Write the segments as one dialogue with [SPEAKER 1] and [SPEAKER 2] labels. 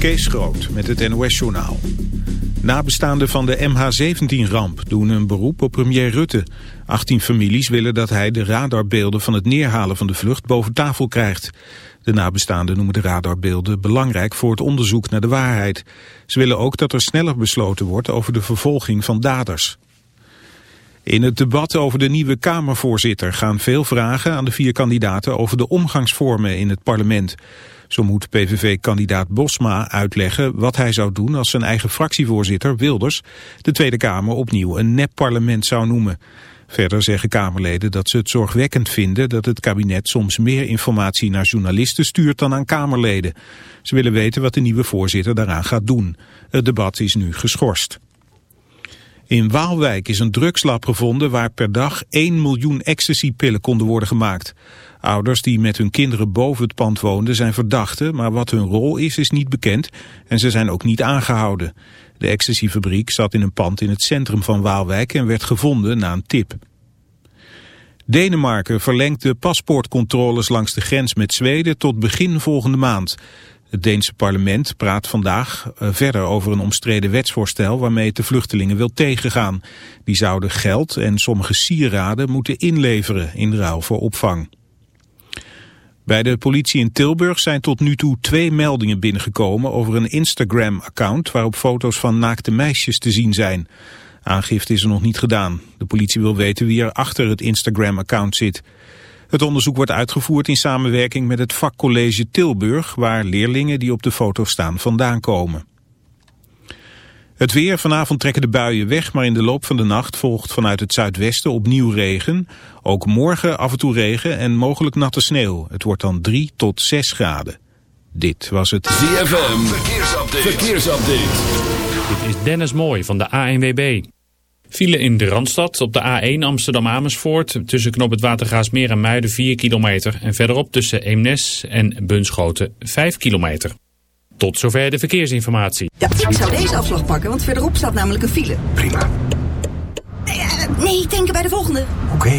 [SPEAKER 1] Kees Groot met het NOS-journaal. Nabestaanden van de MH17-ramp doen een beroep op premier Rutte. 18 families willen dat hij de radarbeelden van het neerhalen van de vlucht boven tafel krijgt. De nabestaanden noemen de radarbeelden belangrijk voor het onderzoek naar de waarheid. Ze willen ook dat er sneller besloten wordt over de vervolging van daders. In het debat over de nieuwe Kamervoorzitter gaan veel vragen aan de vier kandidaten over de omgangsvormen in het parlement. Zo moet PVV-kandidaat Bosma uitleggen wat hij zou doen als zijn eigen fractievoorzitter Wilders de Tweede Kamer opnieuw een nepparlement zou noemen. Verder zeggen Kamerleden dat ze het zorgwekkend vinden dat het kabinet soms meer informatie naar journalisten stuurt dan aan Kamerleden. Ze willen weten wat de nieuwe voorzitter daaraan gaat doen. Het debat is nu geschorst. In Waalwijk is een drugslab gevonden waar per dag 1 miljoen ecstasypillen konden worden gemaakt. Ouders die met hun kinderen boven het pand woonden zijn verdachten, maar wat hun rol is, is niet bekend en ze zijn ook niet aangehouden. De ecstasyfabriek zat in een pand in het centrum van Waalwijk en werd gevonden na een tip. Denemarken verlengt de paspoortcontroles langs de grens met Zweden tot begin volgende maand. Het Deense parlement praat vandaag eh, verder over een omstreden wetsvoorstel waarmee het de vluchtelingen wil tegengaan. Die zouden geld en sommige sieraden moeten inleveren in ruil voor opvang. Bij de politie in Tilburg zijn tot nu toe twee meldingen binnengekomen over een Instagram-account waarop foto's van naakte meisjes te zien zijn. Aangifte is er nog niet gedaan. De politie wil weten wie er achter het Instagram-account zit. Het onderzoek wordt uitgevoerd in samenwerking met het vakcollege Tilburg, waar leerlingen die op de foto staan vandaan komen. Het weer, vanavond trekken de buien weg, maar in de loop van de nacht volgt vanuit het zuidwesten opnieuw regen. Ook morgen af en toe regen en mogelijk natte sneeuw. Het wordt dan 3 tot 6 graden. Dit was het
[SPEAKER 2] ZFM, verkeersupdate. verkeersupdate.
[SPEAKER 3] Dit is Dennis Mooij van de ANWB. File in de Randstad op de A1 Amsterdam-Amersfoort tussen Knop het Watergaasmeer en Muiden 4 kilometer. En verderop tussen Eemnes en Bunschoten 5 kilometer. Tot zover de verkeersinformatie.
[SPEAKER 4] Ja, ik zou deze afslag pakken, want verderop staat namelijk een file.
[SPEAKER 5] Prima.
[SPEAKER 4] Nee, uh, nee denken bij de volgende.
[SPEAKER 5] Oké.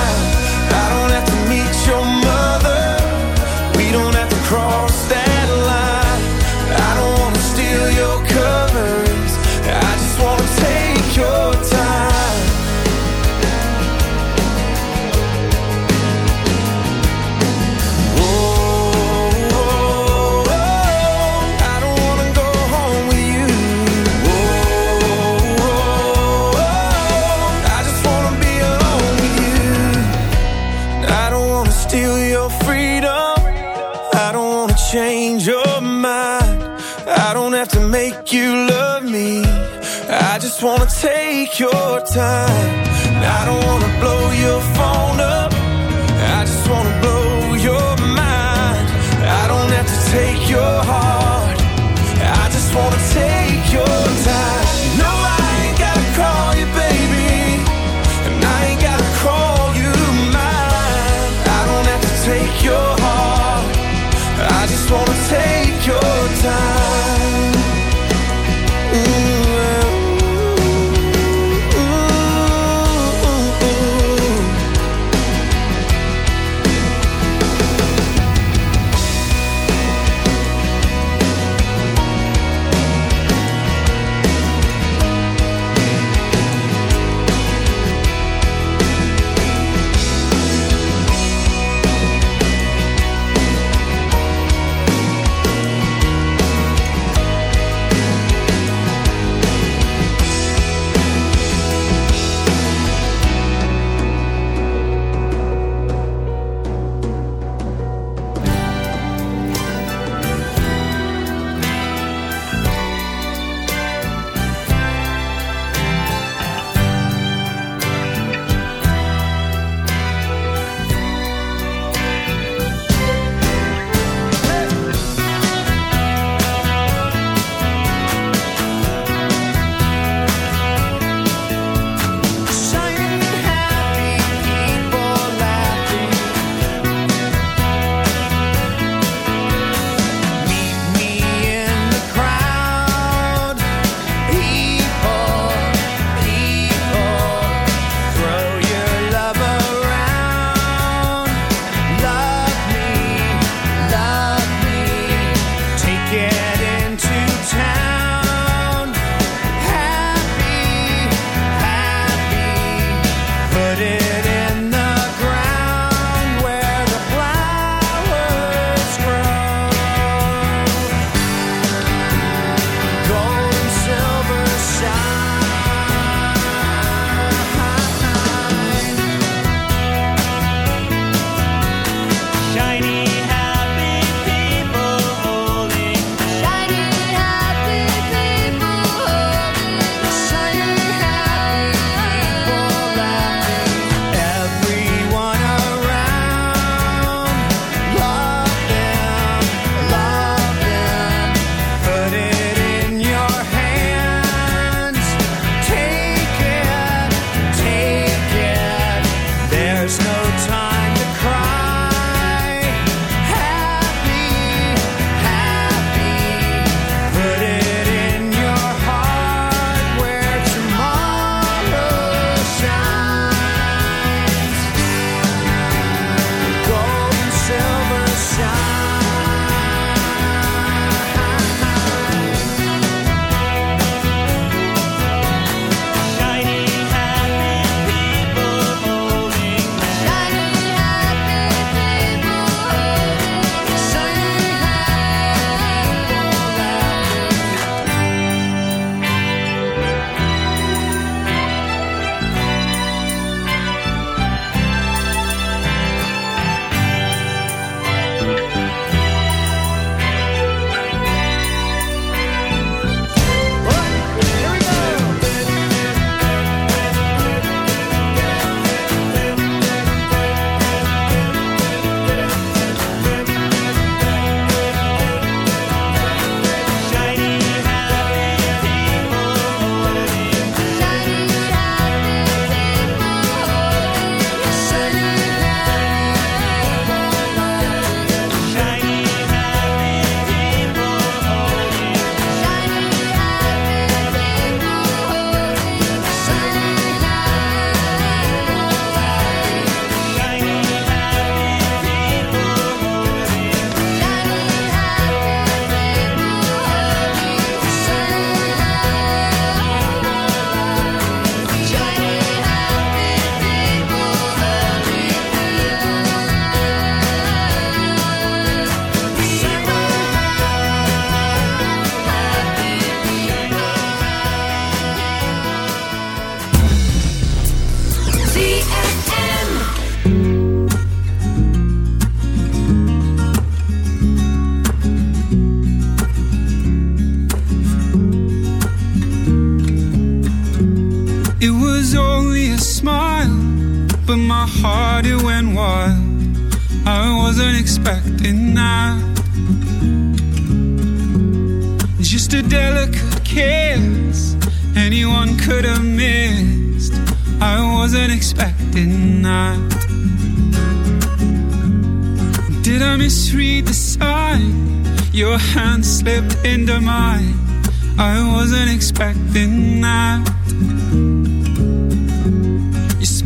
[SPEAKER 6] Time.
[SPEAKER 7] My heart it went wild. I wasn't expecting that. Just a delicate kiss, anyone could have missed. I wasn't expecting that. Did I misread the sign? Your hand slipped into mine. I wasn't expecting that.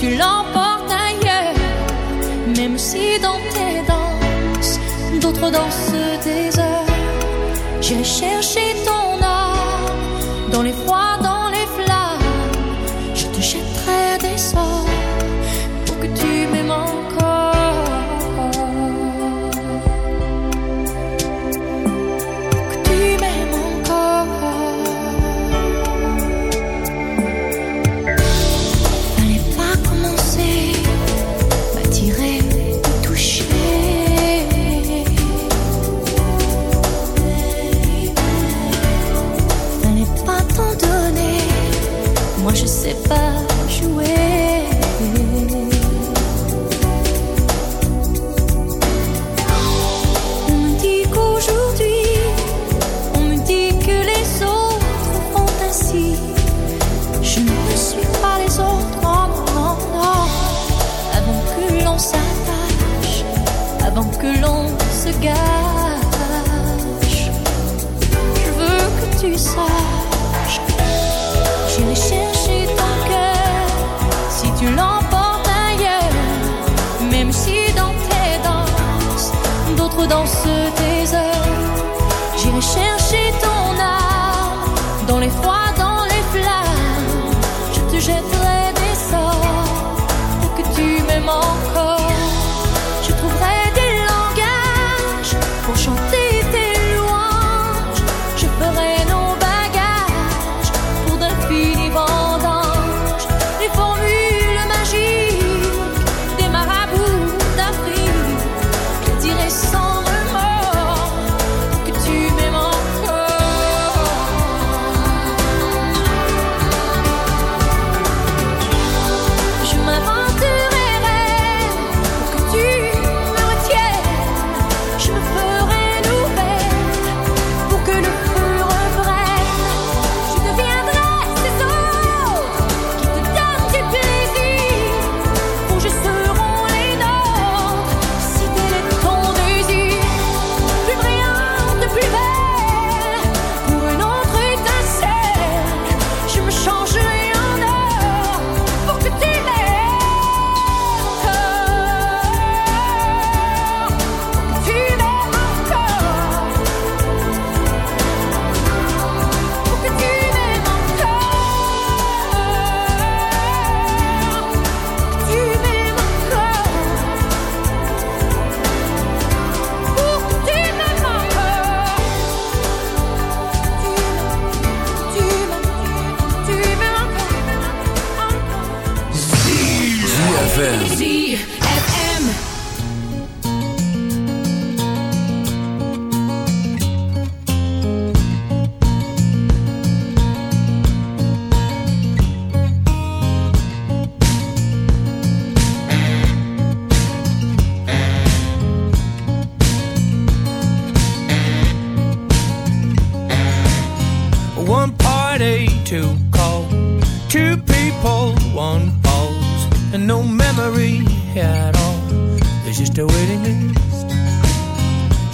[SPEAKER 8] tu l'emportes ailleurs, même si dans tes danses, d'autres dansent des heures. J'irai chercher ton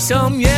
[SPEAKER 9] Some yelling,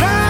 [SPEAKER 10] Wrong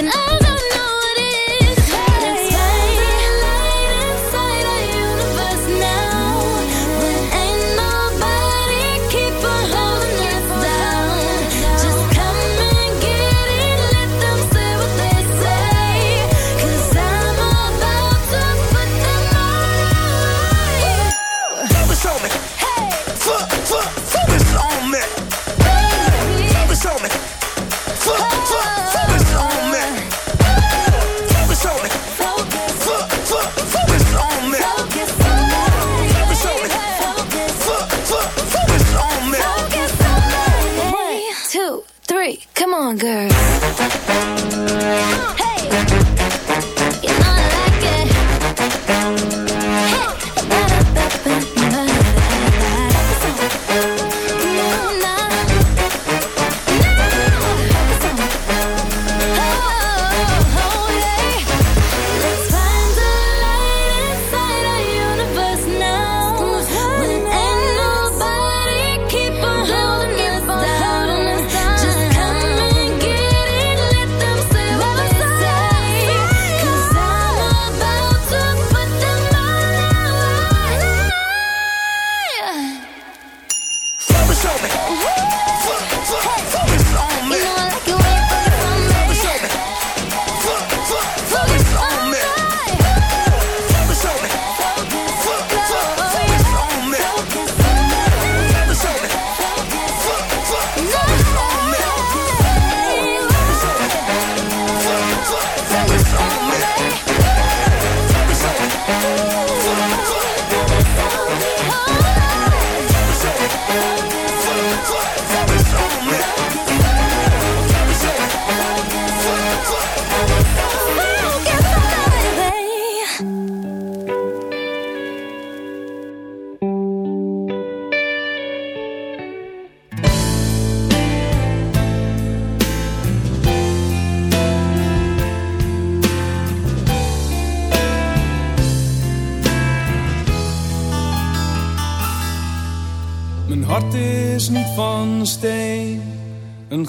[SPEAKER 11] enough, then come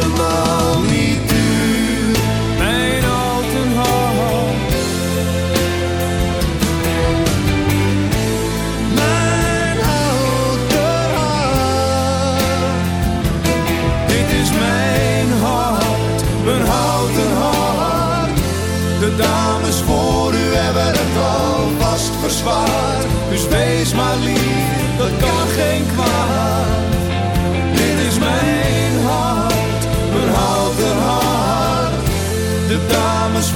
[SPEAKER 9] Dus